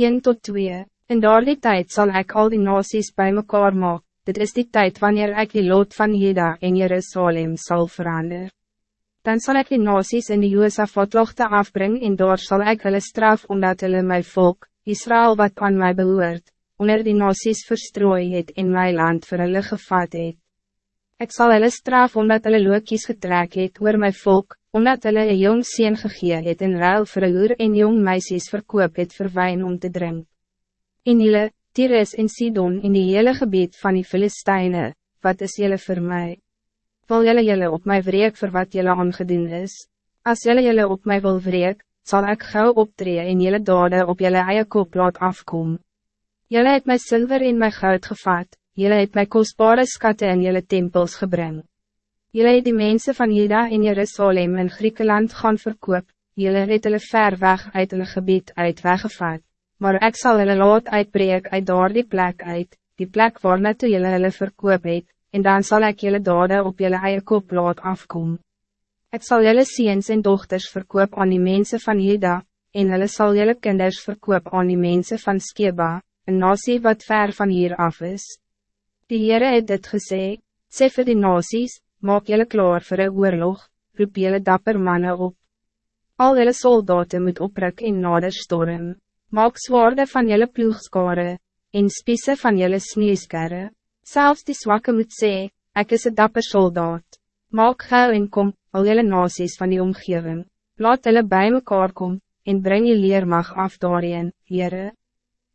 1 tot 2 In daardie tijd zal ik al die nasies bij mekaar maak, dit is die tijd wanneer ik die lood van Jeda en Jerusalem zal veranderen. Dan zal ik die nasies in die Josaphatlochte afbrengen en daar zal ik hulle straf omdat hulle my volk, Israël wat aan mij behoort, onder die nasies verstrooi het in my land vir hulle gevat het. Ek sal hulle straf omdat hulle lookies getrek het oor my volk, omdat hulle een jong sien gegee het in ruil vir een uur en jong meisjes verkoop het vir wijn om te drinken. In Hille, Tyrus en Sidon in die hele gebied van die Filisteine, wat is jullie voor mij? Wil jullie jullie op mij wreek voor wat jullie aangedoen is? Als jullie jullie op mij wil wreek, zal ik gauw optreden en jullie dode op jullie eie kop laat afkom. Jullie het my zilver in my goud gevat, jullie het my kostbare skatte in jullie tempels gebring. Jullie het die mensen van Juda in Jerusalem in Griekenland gaan verkoop, jullie het hulle ver weg uit hulle gebied uit weggevat maar ik zal hulle laat uitbreek uit daar die plek uit, die plek waar net toe julle hulle verkoop het, en dan zal ik jullie dade op jullie eie kop laat afkom. Ik zal jullie ziens en dochters verkoop aan die mensen van Juda, en hulle sal jullie kinders verkoop aan die mensen van Skeba, een nasie wat ver van hier af is. Die Heere het dit gesê, sê vir die nasies, maak jullie klaar voor een oorlog, roep jullie dapper mannen op. Al jullie soldaten moet opruk en nader storm. Maak zwaarden van jullie ploegskare, en spiese van jullie sneeuwskare. Zelfs die zwakke moet sê, ek is een dapper soldaat. Maak gauw en kom, al jullie nasies van die omgeving. Laat hulle bij mekaar kom, en breng je leermag af daarin, Heere.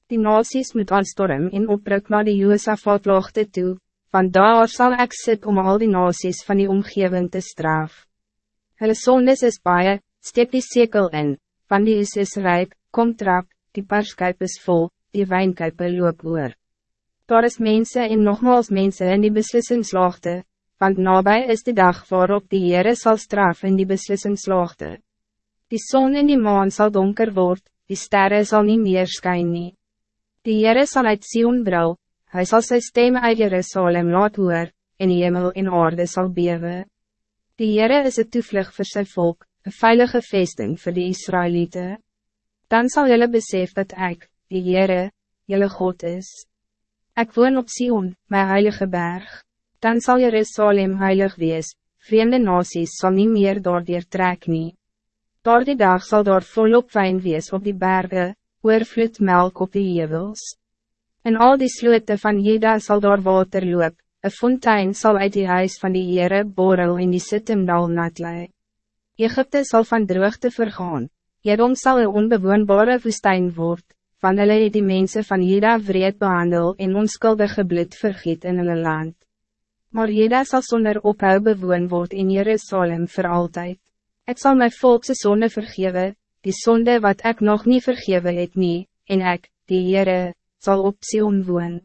Die nasies moet aanstorm en opruk na die Joosafat toe, van daar zal ek sit om al die nasies van die omgeving te straf. Hulle sondes is baie, steek die sekel in, van die is is rijk, kom trap, die parskuip is vol, die wijnkuipe loop oor. Daar is mensen en nogmaals mensen in die beslissingslaagte, want nabij is de dag waarop die Heere sal straf in die beslissingslaagte. Die zon en die maan zal donker worden, die sterren zal niet meer schijnen. nie. Die Heere sal uit Sion brul, hy sal sy stem uit Jerusalem laat hoor, en die hemel en aarde sal bewe. Die Heere is het toevlug voor zijn volk, een veilige vesting voor de Israëlieten dan zal jullie besef dat ik, die Heere, jullie God is. Ik woon op Sion, mijn heilige berg. Dan zal Jerusalem heilig wees, vreemde nasies zal niet meer door die trek nie. Door die dag zal door volop wijn wees op die bergen, oorvloed melk op die hevels. En al die sloten van Jeda zal door water loop, een fontein zal uit die huis van die Heere borrel in die Sittemdal natlei. Egypte zal van droogte vergaan, Jedom zal een onbewoonbare woestijn worden, van hulle het die mensen van Jeda vreed behandel en onskuldige bloed vergiet in hulle land. Maar Jeda zal zonder ophou bewoon word in Jerusalem voor altijd. Ik zal mijn volkse zonde vergeven, die zonde wat ik nog niet vergeven het nie, en ik, die Heere, zal op Sion woon.